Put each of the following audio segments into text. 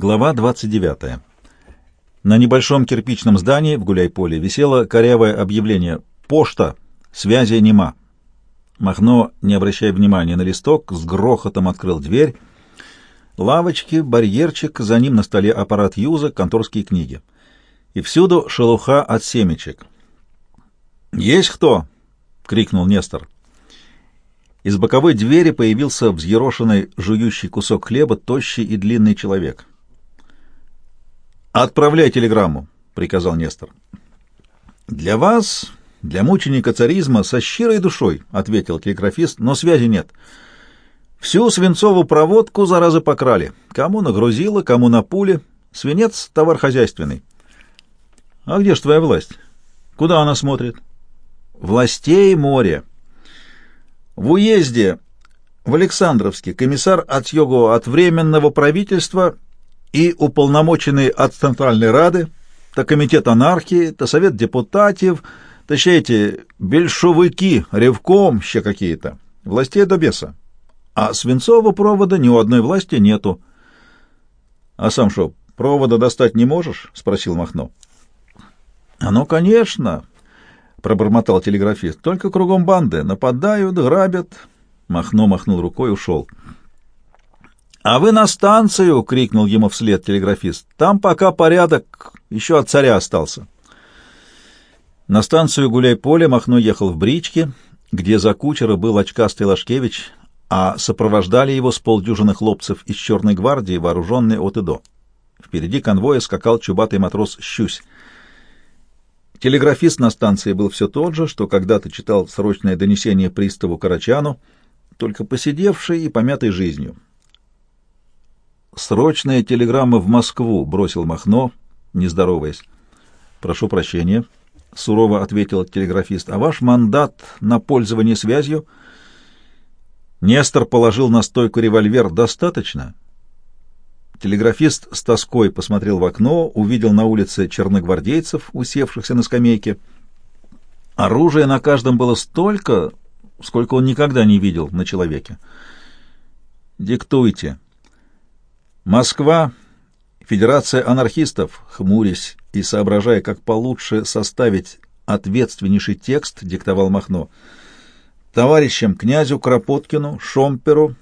Глава 29. На небольшом кирпичном здании в Гуляйполе висело корявое объявление «Пошта! Связи нема!». Махно, не обращая внимания на листок, с грохотом открыл дверь. Лавочки, барьерчик, за ним на столе аппарат Юза, конторские книги. И всюду шелуха от семечек. «Есть кто?» — крикнул Нестор. Из боковой двери появился взъерошенный, жующий кусок хлеба, тощий и длинный человек. «Отправляй телеграмму», — приказал Нестор. «Для вас, для мученика царизма, со щирой душой», — ответил телеграфист, — «но связи нет. Всю свинцовую проводку заразы покрали. Кому нагрузило, кому на пуле. Свинец — товар хозяйственный». «А где ж твоя власть? Куда она смотрит?» «Властей море. В уезде в Александровске комиссар от його от Временного правительства — и уполномоченный от Центральной Рады, то комитет анархии, то совет депутатів, то ще эти більшовики, ревком, ще какие-то. Властей до беса. А свинцового провода ни у одной власти нету. — А сам что, провода достать не можешь? — спросил Махно. — А ну, конечно, — пробормотал телеграфист. — Только кругом банды. Нападают, грабят. Махно махнул рукой и ушел. — «А вы на станцию!» — крикнул ему вслед телеграфист. «Там пока порядок, еще от царя остался». На станцию Гуляй-Поле Махно ехал в бричке, где за кучера был очкастый Лашкевич, а сопровождали его с полдюжины хлопцев из Черной гвардии, вооруженные от и до. Впереди конвоя скакал чубатый матрос Щусь. Телеграфист на станции был все тот же, что когда-то читал срочное донесение приставу Карачану, только посидевший и помятый жизнью. «Срочная телеграмма в Москву», — бросил Махно, не здороваясь. «Прошу прощения», — сурово ответил телеграфист. «А ваш мандат на пользование связью?» Нестор положил на стойку револьвер. «Достаточно?» Телеграфист с тоской посмотрел в окно, увидел на улице черногвардейцев, усевшихся на скамейке. Оружия на каждом было столько, сколько он никогда не видел на человеке. «Диктуйте», Москва, Федерация анархистов, хмурясь и соображая, как получше составить ответственнейший текст, диктовал Махно. Товарищам князю Кропоткину, Шомперу,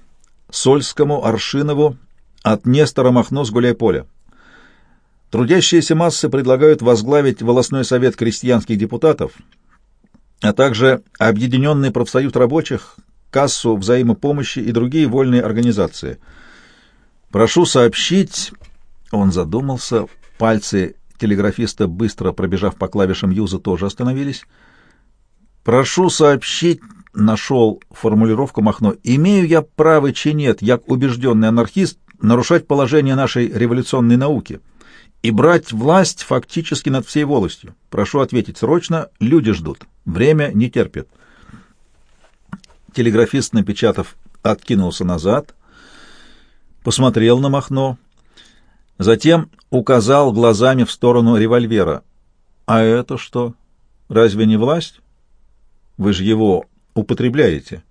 Сольскому, Аршинову от Нестора Махно с Гуляйполя. Трудящиеся массы предлагают возглавить волосной совет крестьянских депутатов, а также Объединенный профсоюз рабочих, кассу взаимопомощи и другие вольные организации – Прошу сообщить, он задумался, пальцы телеграфиста, быстро пробежав по клавишам юза, тоже остановились. Прошу сообщить, нашел формулировку Махно, имею я право чи нет, як убежденный анархист, нарушать положение нашей революционной науки и брать власть фактически над всей волостью. Прошу ответить срочно, люди ждут, время не терпит. Телеграфист, напечатав, откинулся назад, посмотрел на Махно, затем указал глазами в сторону револьвера. «А это что? Разве не власть? Вы же его употребляете».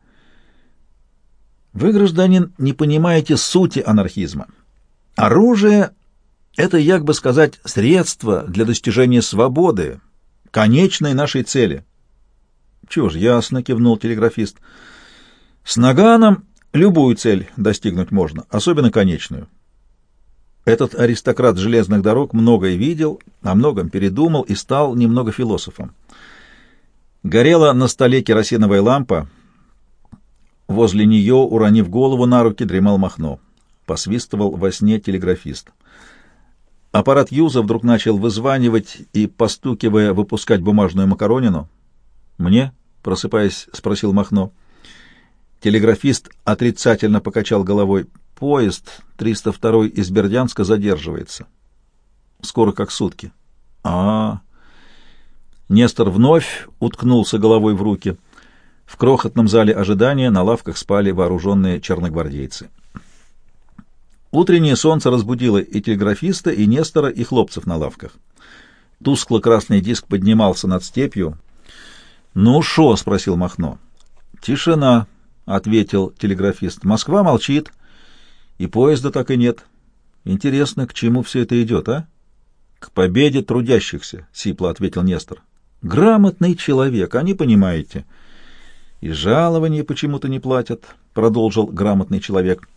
Вы, гражданин, не понимаете сути анархизма. Оружие — это, як бы сказать, средство для достижения свободы, конечной нашей цели. — Чего ж, ясно, — кивнул телеграфист. — С наганом Любую цель достигнуть можно, особенно конечную. Этот аристократ железных дорог многое видел, о многом передумал и стал немного философом. Горела на столе керосиновая лампа. Возле нее, уронив голову на руки, дремал Махно. Посвистывал во сне телеграфист. Аппарат Юза вдруг начал вызванивать и, постукивая, выпускать бумажную макаронину. «Мне?» — просыпаясь, спросил Махно. — Телеграфист отрицательно покачал головой. Поезд 302 из Бердянска задерживается. Скоро как сутки. А, -а, а Нестор вновь уткнулся головой в руки. В крохотном зале ожидания на лавках спали вооруженные черногвардейцы. Утреннее солнце разбудило и телеграфиста, и Нестора, и хлопцев на лавках. Тускло-красный диск поднимался над степью. «Ну шо?» — спросил Махно. «Тишина», — ответил телеграфист. — Москва молчит, и поезда так и нет. Интересно, к чему все это идет, а? К победе трудящихся, — сипло ответил Нестор. Грамотный человек, а не понимаете. И жалования почему-то не платят, — продолжил грамотный человек.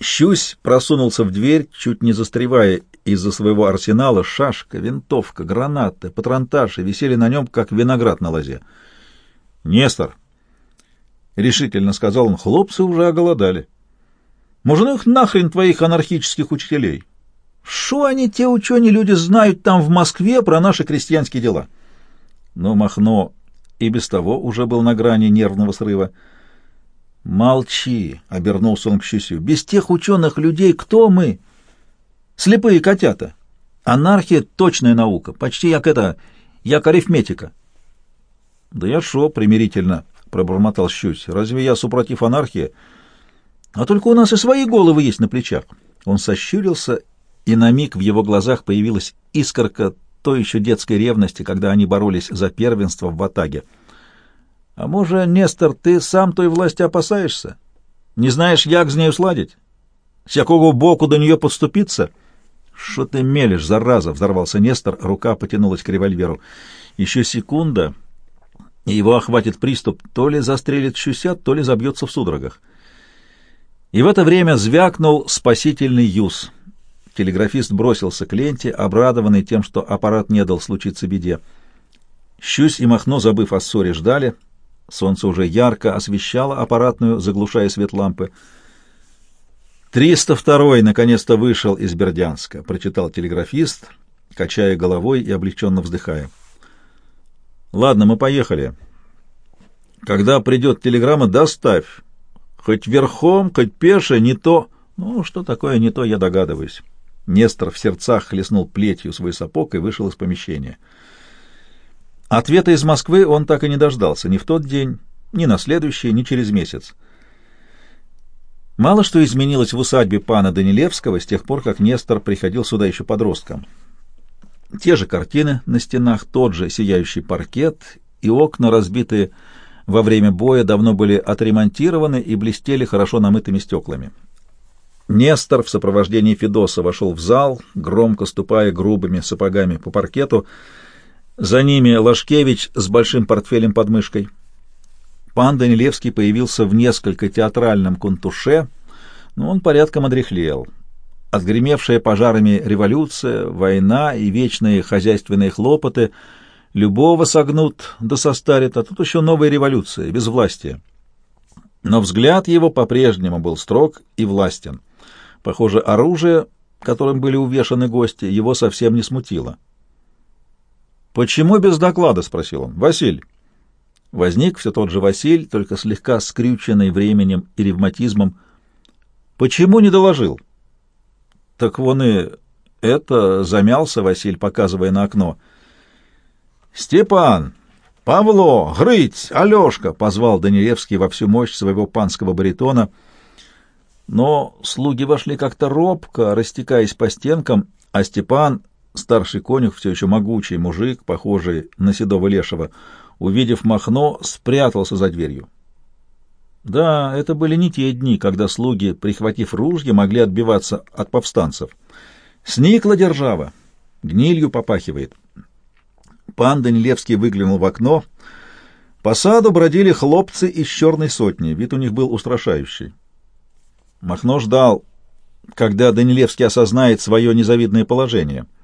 Щусь просунулся в дверь, чуть не застревая из-за своего арсенала. Шашка, винтовка, гранаты, патронташи висели на нем, как виноград на лозе. — Нестор, — решительно сказал он, — хлопцы уже оголодали. Можно их нахрен твоих анархических учителей? Что они, те ученые люди, знают там в Москве про наши крестьянские дела? Но Махно и без того уже был на грани нервного срыва. «Молчи!» — обернулся он к Щусю. «Без тех ученых людей кто мы? Слепые котята. Анархия — точная наука, почти как это, як арифметика». «Да я шо, примирительно!» — пробормотал Щусь. «Разве я супротив анархии?» «А только у нас и свои головы есть на плечах». Он сощурился, и на миг в его глазах появилась искорка той еще детской ревности, когда они боролись за первенство в Ватаге. А може, Нестор, ты сам той власти опасаешься? Не знаешь, як з нею сладить? С якого боку до нее подступиться? Что ты мелешь, зараза? Взорвался Нестор, рука потянулась к револьверу. Еще секунда, и его охватит приступ, то ли застрелит щуся, то ли забьется в судорогах. И в это время звякнул спасительный юз. Телеграфист бросился к ленте, обрадованный тем, что аппарат не дал случиться беде. Щусь и Махно, забыв о ссоре, ждали — Солнце уже ярко освещало аппаратную, заглушая свет лампы. «Триста второй наконец-то вышел из Бердянска», — прочитал телеграфист, качая головой и облегченно вздыхая. «Ладно, мы поехали. Когда придет телеграмма, доставь. Хоть верхом, хоть пеше, не то... Ну, что такое не то, я догадываюсь». Нестор в сердцах хлестнул плетью свой сапог и вышел из помещения. Ответа из Москвы он так и не дождался ни в тот день, ни на следующий, ни через месяц. Мало что изменилось в усадьбе пана Данилевского с тех пор, как Нестор приходил сюда еще подростком. Те же картины на стенах, тот же сияющий паркет и окна, разбитые во время боя, давно были отремонтированы и блестели хорошо намытыми стеклами. Нестор в сопровождении Федоса вошел в зал, громко ступая грубыми сапогами по паркету, за ними Лашкевич с большим портфелем под мышкой. Пан Данилевский появился в несколько театральном контуше, но он порядком одряхлел. Отгремевшая пожарами революция, война и вечные хозяйственные хлопоты любого согнут да состарят, а тут еще новая революция, безвластие. Но взгляд его по-прежнему был строг и властен. Похоже, оружие, которым были увешаны гости, его совсем не смутило. «Почему без доклада?» — спросил он. «Василь». Возник все тот же Василь, только слегка скрюченный временем и ревматизмом. «Почему не доложил?» «Так вон и это...» — замялся Василь, показывая на окно. «Степан! Павло! Грыть! Алешка!» — позвал Данилевский во всю мощь своего панского баритона. Но слуги вошли как-то робко, растекаясь по стенкам, а Степан Старший конюх, все еще могучий мужик, похожий на седого лешего, увидев Махно, спрятался за дверью. Да, это были не те дни, когда слуги, прихватив ружья, могли отбиваться от повстанцев. Сникла держава, гнилью попахивает. Пан Данилевский выглянул в окно. По саду бродили хлопцы из черной сотни, вид у них был устрашающий. Махно ждал, когда Данилевский осознает свое незавидное положение —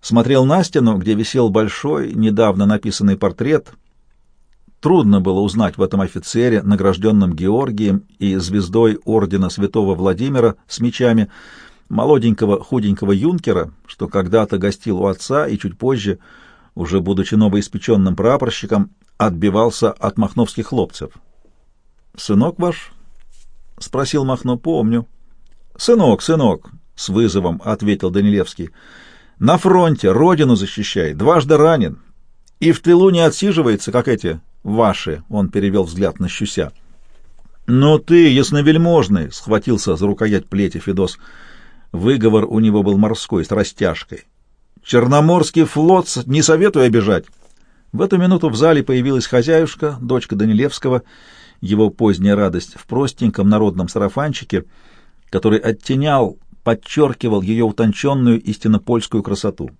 смотрел на стену, где висел большой, недавно написанный портрет. Трудно было узнать в этом офицере, награжденном Георгием и звездой ордена святого Владимира с мечами, молоденького худенького юнкера, что когда-то гостил у отца и чуть позже, уже будучи новоиспеченным прапорщиком, отбивался от махновских хлопцев. «Сынок ваш?» — спросил Махно. «Помню». «Сынок, сынок», — с вызовом ответил Данилевский. На фронте, родину защищает, дважды ранен. И в тылу не отсиживается, как эти ваши, — он перевел взгляд на Щуся. «Ну ты, ясновельможный!» — схватился за рукоять плети Федос. Выговор у него был морской, с растяжкой. «Черноморский флот не советую обижать!» В эту минуту в зале появилась хозяюшка, дочка Данилевского, его поздняя радость в простеньком народном сарафанчике, который оттенял подчеркивал ее утонченную истинно польскую красоту.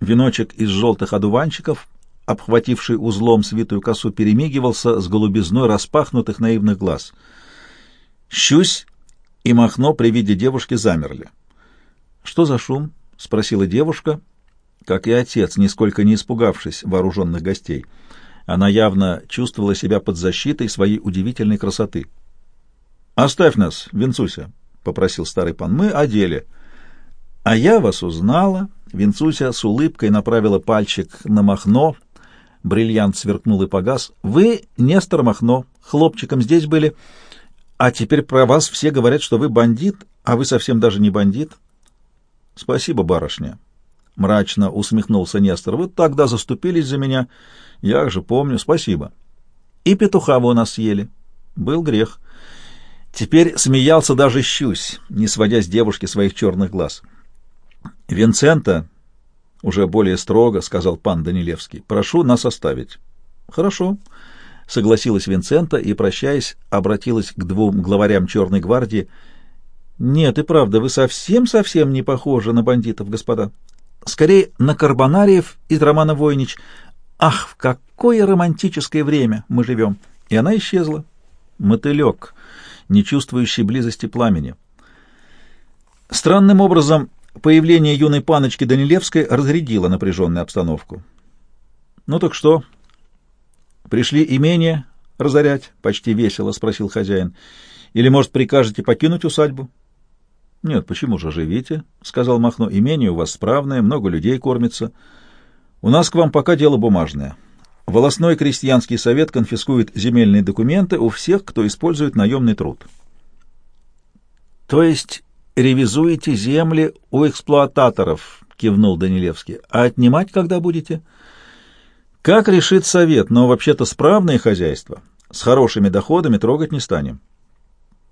Веночек из желтых одуванчиков, обхвативший узлом свитую косу, перемигивался с голубизной распахнутых наивных глаз. Щусь и Махно при виде девушки замерли. «Что за шум?» — спросила девушка, как и отец, нисколько не испугавшись вооруженных гостей. Она явно чувствовала себя под защитой своей удивительной красоты. «Оставь нас, Винцуся», — попросил старый пан. «Мы о деле». «А я вас узнала». Винцуся с улыбкой направила пальчик на Махно. Бриллиант сверкнул и погас. «Вы Нестор Махно. Хлопчиком здесь были. А теперь про вас все говорят, что вы бандит, а вы совсем даже не бандит». «Спасибо, барышня», — мрачно усмехнулся Нестор. «Вы тогда заступились за меня. Я же помню. Спасибо». «И петуха вы у нас съели. Был грех». Теперь смеялся даже Щусь, не сводя с девушки своих черных глаз. «Винцента», — уже более строго сказал пан Данилевский, — «прошу нас оставить». «Хорошо», — согласилась Винцента и, прощаясь, обратилась к двум главарям Черной гвардии. «Нет, и правда, вы совсем-совсем не похожи на бандитов, господа. Скорее, на Карбонариев из романа «Войнич». Ах, в какое романтическое время мы живем!» И она исчезла. Мотылек — не чувствующий близости пламени. Странным образом появление юной паночки Данилевской разрядило напряженную обстановку. «Ну так что? Пришли имение разорять?» — почти весело спросил хозяин. «Или, может, прикажете покинуть усадьбу?» «Нет, почему же живите?» — сказал Махно. «Имение у вас справное, много людей кормится. У нас к вам пока дело бумажное. Волосной крестьянский совет конфискует земельные документы у всех, кто использует наемный труд. То есть ревизуете земли у эксплуататоров, кивнул Данилевский. А отнимать когда будете? Как решит совет, но вообще-то справное хозяйство. С хорошими доходами трогать не станем.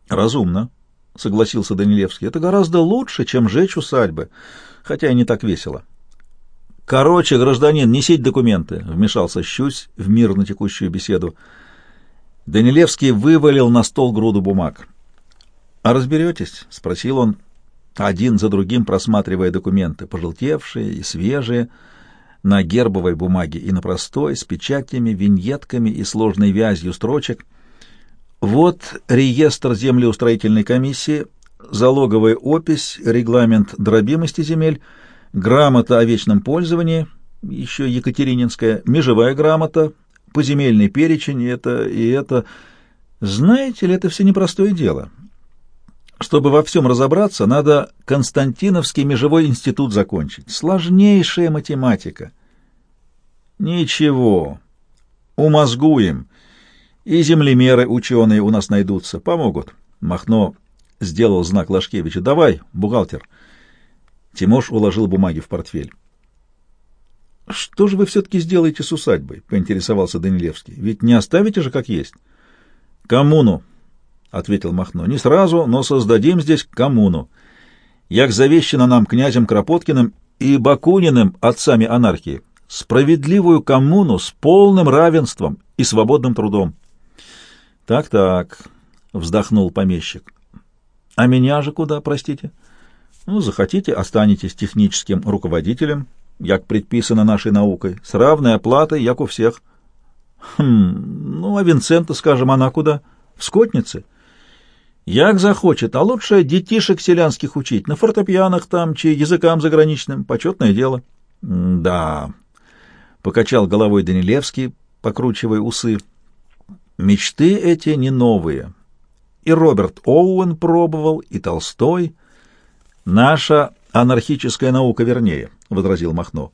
Разумно, согласился Данилевский. Это гораздо лучше, чем жечь усадьбы, хотя и не так весело. «Короче, гражданин, несите документы», — вмешался Щусь в мирно текущую беседу. Данилевский вывалил на стол груду бумаг. «А разберетесь?» — спросил он, один за другим просматривая документы, пожелтевшие и свежие, на гербовой бумаге и на простой, с печатями, виньетками и сложной вязью строчек. Вот реестр землеустроительной комиссии, залоговая опись, регламент дробимости земель — грамота о вечном пользовании, еще Екатерининская, межевая грамота, поземельный перечень, это и это. Знаете ли, это все непростое дело. Чтобы во всем разобраться, надо Константиновский межевой институт закончить. Сложнейшая математика. Ничего, умозгуем. И землемеры ученые у нас найдутся, помогут. Махно сделал знак Лашкевичу. Давай, бухгалтер. Тимош уложил бумаги в портфель. «Что же вы все-таки сделаете с усадьбой?» — поинтересовался Данилевский. «Ведь не оставите же как есть». «Коммуну», — ответил Махно. «Не сразу, но создадим здесь коммуну. Як завещено нам князем Кропоткиным и Бакуниным, отцами анархии, справедливую коммуну с полным равенством и свободным трудом». «Так-так», — вздохнул помещик. «А меня же куда, простите?» Ну, захотите, останетесь техническим руководителем, як предписано нашей наукой, с равной оплатой, як у всех. Хм, ну, а Винцента, скажем, она куда? В скотнице? Як захочет, а лучше детишек селянских учить, на фортепианах там, чи языкам заграничным, почетное дело. — Да, — покачал головой Данилевский, покручивая усы. Мечты эти не новые. И Роберт Оуэн пробовал, и Толстой — Наша анархическая наука вернее, — возразил Махно.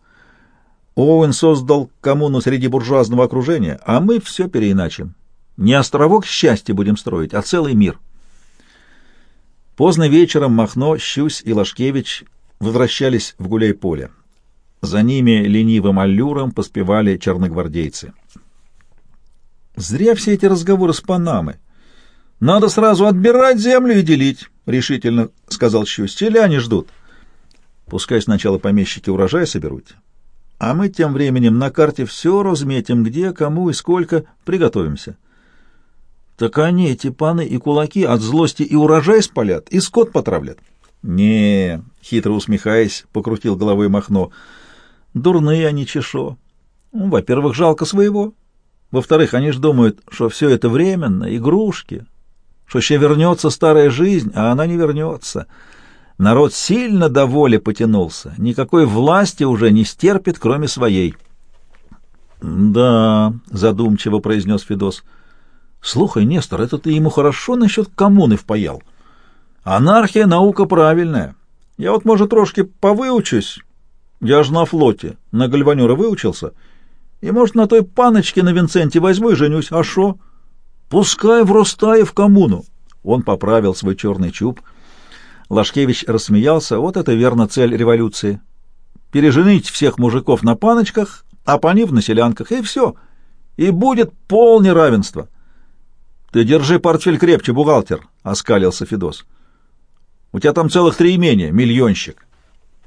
Оуэн создал коммуну среди буржуазного окружения, а мы все переиначим. Не островок счастья будем строить, а целый мир. Поздно вечером Махно, Щусь и Лашкевич возвращались в гуляй-поле. За ними ленивым аллюром поспевали черногвардейцы. Зря все эти разговоры с Панамы. Надо сразу отбирать землю и делить. — решительно сказал Щусь. — Селяне ждут. Пускай сначала помещики урожай соберут, а мы тем временем на карте все разметим, где, кому и сколько, приготовимся. Так они, эти паны и кулаки, от злости и урожай спалят, и скот потравлят. не хитро усмехаясь, покрутил головой Махно. «Дурные они, чешо. Ну, во-первых, жалко своего. Во-вторых, они ж думают, что все это временно, игрушки, что еще вернется старая жизнь, а она не вернется. Народ сильно до воли потянулся, никакой власти уже не стерпит, кроме своей». «Да», — задумчиво произнес Федос. «Слухай, Нестор, это ты ему хорошо насчет коммуны впаял. Анархия — наука правильная. Я вот, может, трошки повыучусь. Я ж на флоте, на гальванера выучился. И, может, на той паночке на Винценте возьму и женюсь. А шо? Пускай в Ростае в коммуну». Он поправил свой черный чуб. Лашкевич рассмеялся. Вот это верно цель революции. Переженить всех мужиков на паночках, а пани в населянках, и все. И будет полное равенство. Ты держи портфель крепче, бухгалтер, — оскалился Федос. У тебя там целых три имения, миллионщик.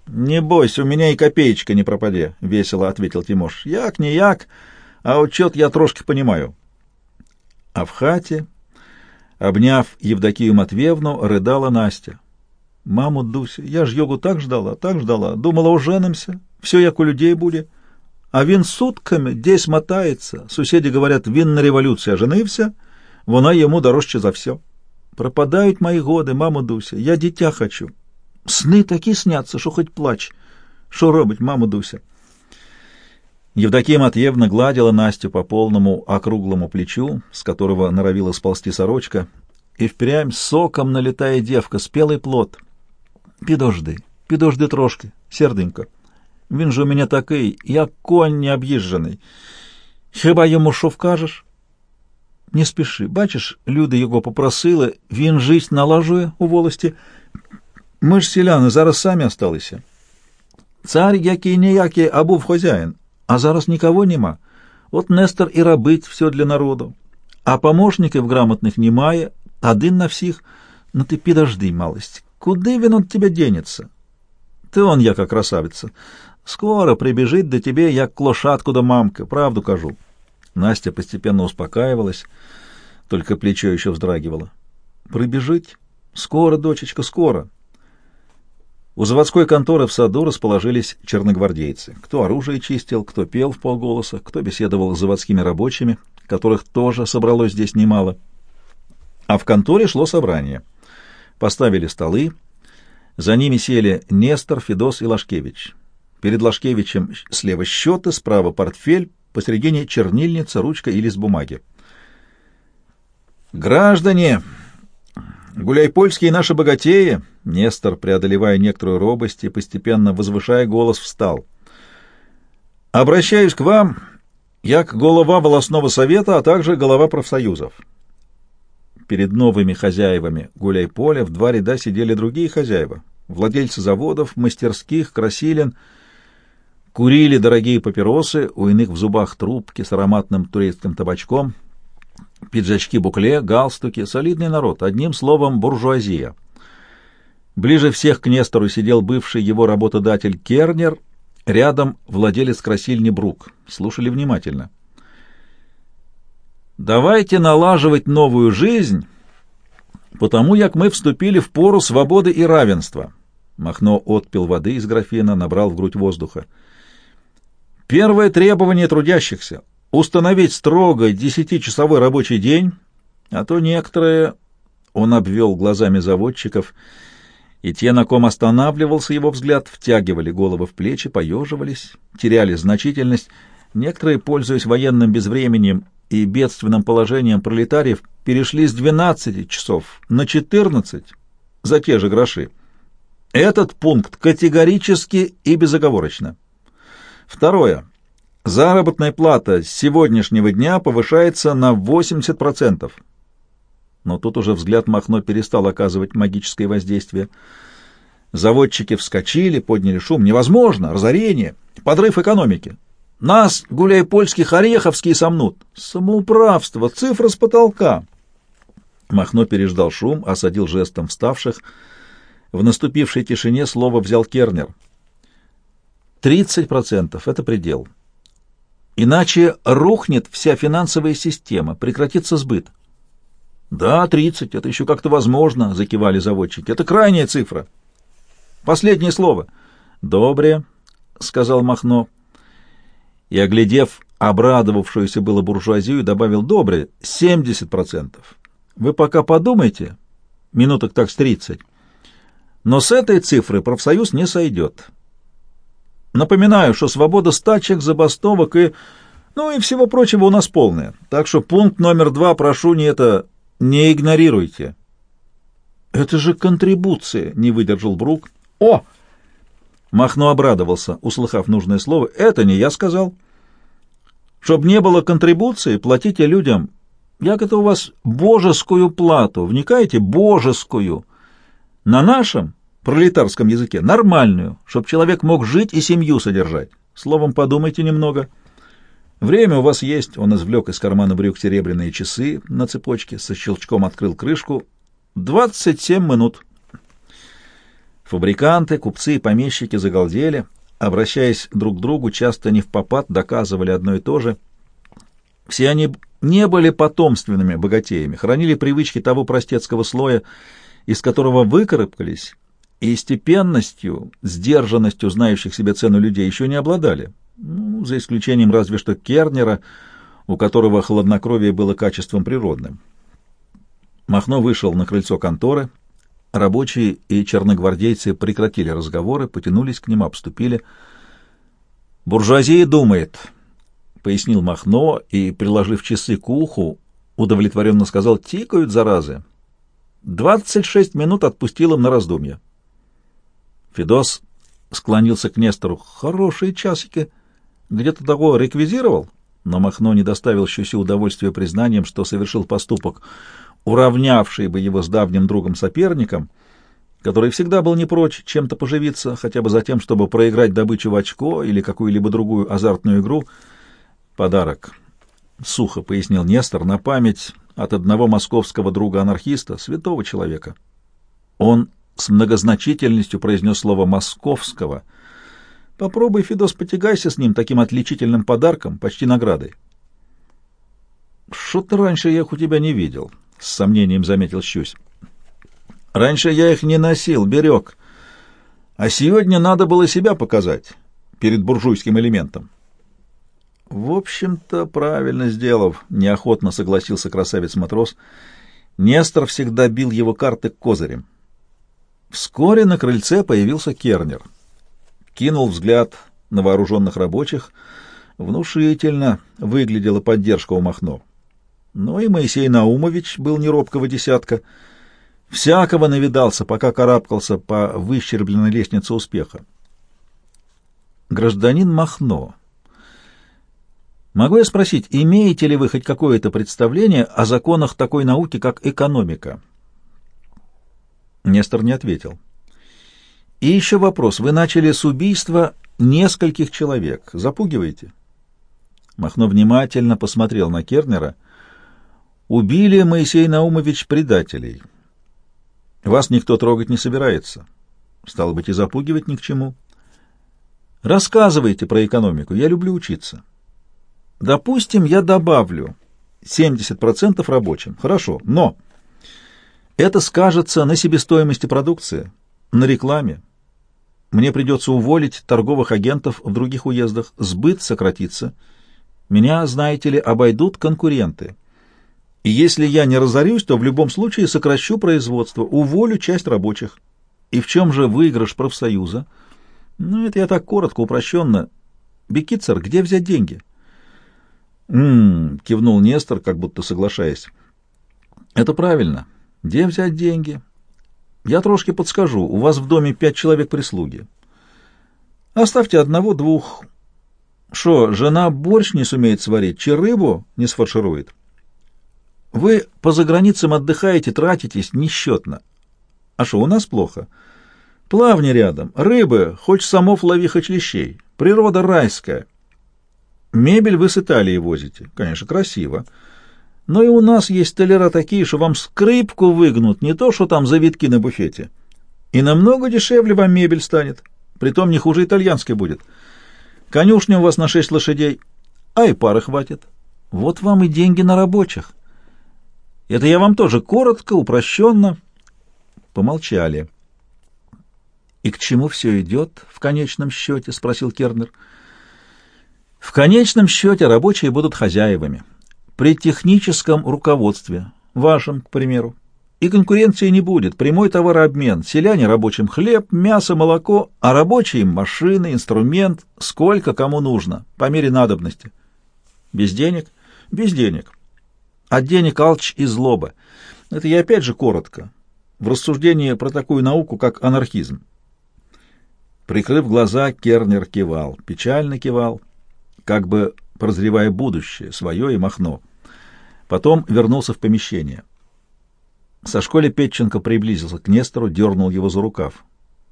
Не бойся, у меня и копеечка не пропаде, — весело ответил Тимош. Як не як, а учет я трошки понимаю. А в хате, обняв Евдокию Матвеевну, рыдала Настя. Маму Дуся, я ж йогу так ждала, так ждала, думала, уженимся, все як у людей будет. А він сутками десь мотається. Сусіди говорять, він на революцію женився, вона йому дорожче за все. Пропадають мої годи, мамо Дуся, я дитя хочу. Сни такі сняться, що хоть плач. Що робить, мамо Дуся? Евдокия Матвеевна гладила Настю по полному округлому плечу, с которого норовила сползти сорочка, и впрямь соком налетая девка, спелый плод. Підожди, підожди трошки, серденько. Він же у мене такий, як конь необ'їжджений. Хіба йому що вкажеш? Не спіши. Бачиш, люди його попросили, він жисть налажує у волості. Ми ж селяни зараз самі осталися. Цар який ніякий, а був хозяїн, а зараз нікого нема. От Нестор і робить все для народу. А помощників грамотних немає, один на всіх. Ну ти підожди, малость, куди він от тебе денеться? Ты он, яка красавица. Скоро прибежит до тебе, як к лошадку до мамка, правду кажу. Настя постепенно успокаивалась, только плечо еще вздрагивало. Прибежит? Скоро, дочечка, скоро. У заводской конторы в саду расположились черногвардейцы. Кто оружие чистил, кто пел в полголоса, кто беседовал с заводскими рабочими, которых тоже собралось здесь немало. А в конторе шло собрание. Поставили столы, за ними сели Нестор, Федос и Лашкевич. Перед Лашкевичем слева счеты, справа портфель, посередине чернильница, ручка и лист бумаги. «Граждане! Гуляй-польские наши богатеи!» Нестор, преодолевая некоторую робость и постепенно возвышая голос, встал. «Обращаюсь к вам, як голова волосного совета, а также голова профсоюзов». Перед новыми хозяевами гуляй-поля в два ряда сидели другие хозяева, владельцы заводов, мастерских, красилин — Курили дорогие папиросы, у иных в зубах трубки с ароматным турецким табачком, пиджачки-букле, галстуки, солидный народ, одним словом, буржуазия. Ближе всех к Нестору сидел бывший его работодатель Кернер, рядом владелец красильни Брук. Слушали внимательно. «Давайте налаживать новую жизнь, потому как мы вступили в пору свободы и равенства». Махно отпил воды из графина, набрал в грудь воздуха. Первое требование трудящихся — установить строго десятичасовой рабочий день, а то некоторые... Он обвел глазами заводчиков, и те, на ком останавливался его взгляд, втягивали головы в плечи, поеживались, теряли значительность. Некоторые, пользуясь военным безвременем и бедственным положением пролетариев, перешли с 12 часов на 14 за те же гроши. Этот пункт категорически и безоговорочно. Второе. Заработная плата с сегодняшнего дня повышается на 80%. Но тут уже взгляд Махно перестал оказывать магическое воздействие. Заводчики вскочили, подняли шум. Невозможно! Разорение! Подрыв экономики! Нас, гуляй польских, ореховские сомнут! Самоуправство! Цифра с потолка! Махно переждал шум, осадил жестом вставших. В наступившей тишине слово взял Кернер — 30% — это предел. Иначе рухнет вся финансовая система, прекратится сбыт. Да, 30, это еще как-то возможно, закивали заводчики. Это крайняя цифра. Последнее слово. Добре, сказал Махно. И, оглядев обрадовавшуюся было буржуазию, добавил добре, семьдесят процентов. Вы пока подумайте, минуток так с тридцать. Но с этой цифры профсоюз не сойдет. Напоминаю, что свобода стачек, забастовок и... Ну и всего прочего у нас полная. Так что пункт номер два, прошу, не это... Не игнорируйте. Это же контрибуция, не выдержал Брук. О! Махно обрадовался, услыхав нужное слово. Это не я сказал. Чтоб не было контрибуции, платите людям. Я готов у вас божескую плату. Вникаете? Божескую. На нашем пролетарском языке нормальную, чтоб человек мог жить и семью содержать. Словом, подумайте немного. Время у вас есть. Он извлек из кармана брюк серебряные часы на цепочке, со щелчком открыл крышку. Двадцать семь минут. Фабриканты, купцы и помещики загалдели, обращаясь друг к другу, часто не в попад, доказывали одно и то же. Все они не были потомственными богатеями, хранили привычки того простецкого слоя, из которого выкарабкались и степенностью, сдержанностью знающих себе цену людей еще не обладали, ну, за исключением разве что Кернера, у которого хладнокровие было качеством природным. Махно вышел на крыльцо конторы, рабочие и черногвардейцы прекратили разговоры, потянулись к ним, обступили. «Буржуазия думает», — пояснил Махно и, приложив часы к уху, удовлетворенно сказал, «тикают, заразы». Двадцать шесть минут отпустил им на раздумье. Федос склонился к Нестору. «Хорошие часики. Где-то такого реквизировал?» Но Махно не доставил Щусе удовольствия признанием, что совершил поступок, уравнявший бы его с давним другом-соперником, который всегда был не прочь чем-то поживиться, хотя бы за тем, чтобы проиграть добычу в очко или какую-либо другую азартную игру. «Подарок», — сухо пояснил Нестор, — «на память от одного московского друга-анархиста, святого человека». Он с многозначительностью произнес слово «московского». Попробуй, Федос, потягайся с ним таким отличительным подарком, почти наградой. Что-то раньше я их у тебя не видел, — с сомнением заметил Щусь. Раньше я их не носил, берег. А сегодня надо было себя показать перед буржуйским элементом. В общем-то, правильно сделав, неохотно согласился красавец-матрос. Нестор всегда бил его карты козырем. Вскоре на крыльце появился Кернер. Кинул взгляд на вооруженных рабочих. Внушительно выглядела поддержка у Махно. Но и Моисей Наумович был не робкого десятка. Всякого навидался, пока карабкался по выщербленной лестнице успеха. Гражданин Махно, могу я спросить, имеете ли вы хоть какое-то представление о законах такой науки, как экономика? Нестор не ответил. И еще вопрос. Вы начали с убийства нескольких человек. Запугиваете? Махно внимательно посмотрел на Кернера. Убили Моисей Наумович предателей. Вас никто трогать не собирается. Стало быть, и запугивать ни к чему. Рассказывайте про экономику. Я люблю учиться. Допустим, я добавлю 70% рабочим. Хорошо, но... Это скажется на себестоимости продукции, на рекламе. Мне придется уволить торговых агентов в других уездах, сбыт сократится. Меня, знаете ли, обойдут конкуренты. И если я не разорюсь, то в любом случае сокращу производство, уволю часть рабочих. И в чем же выигрыш профсоюза? Ну, это я так коротко, упрощенно. Бекицер, где взять деньги? «М-м-м», кивнул Нестор, как будто соглашаясь. «Это правильно. Где взять деньги? Я трошки подскажу. У вас в доме пять человек прислуги. Оставьте одного-двух. Что, жена борщ не сумеет сварить, чи рыбу не сфарширует? Вы по заграницам отдыхаете, тратитесь несчетно. А что, у нас плохо? Плавни рядом, рыбы, хоть самов лови, хоть лещей. Природа райская. Мебель вы с Италии возите. Конечно, красиво. Но и у нас есть столяра такие, что вам скрипку выгнут, не то, что там завитки на буфете. И намного дешевле вам мебель станет, притом не хуже итальянской будет. Конюшня у вас на шесть лошадей, а и пары хватит. Вот вам и деньги на рабочих. Это я вам тоже коротко, упрощенно. Помолчали. «И к чему все идет в конечном счете?» — спросил Кернер. «В конечном счете рабочие будут хозяевами. При техническом руководстве, вашем, к примеру. И конкуренции не будет. Прямой товарообмен. Селяне рабочим хлеб, мясо, молоко, а рабочие машины, инструмент, сколько кому нужно, по мере надобности. Без денег? Без денег. От денег алч и злоба. Это я опять же коротко. В рассуждении про такую науку, как анархизм. Прикрыв глаза, Кернер кивал, печально кивал, как бы прозревая будущее, свое и Махно. Потом вернулся в помещение. Со школе Петченко приблизился к Нестору, дернул его за рукав.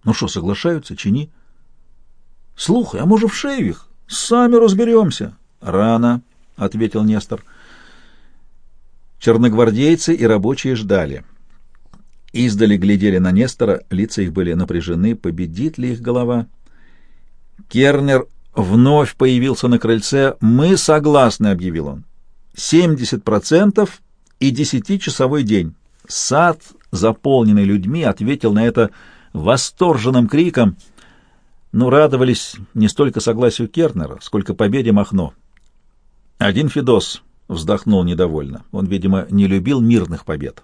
«Ну что, соглашаются? Чини?» «Слухай, а может, в шею их? Сами разберемся». «Рано», — ответил Нестор. Черногвардейцы и рабочие ждали. Издали глядели на Нестора, лица их были напряжены, победит ли их голова. Кернер вновь появился на крыльце. «Мы согласны», — объявил он. «Семьдесят процентов и десятичасовой день». Сад, заполненный людьми, ответил на это восторженным криком, но радовались не столько согласию Кернера, сколько победе Махно. Один Федос вздохнул недовольно. Он, видимо, не любил мирных побед.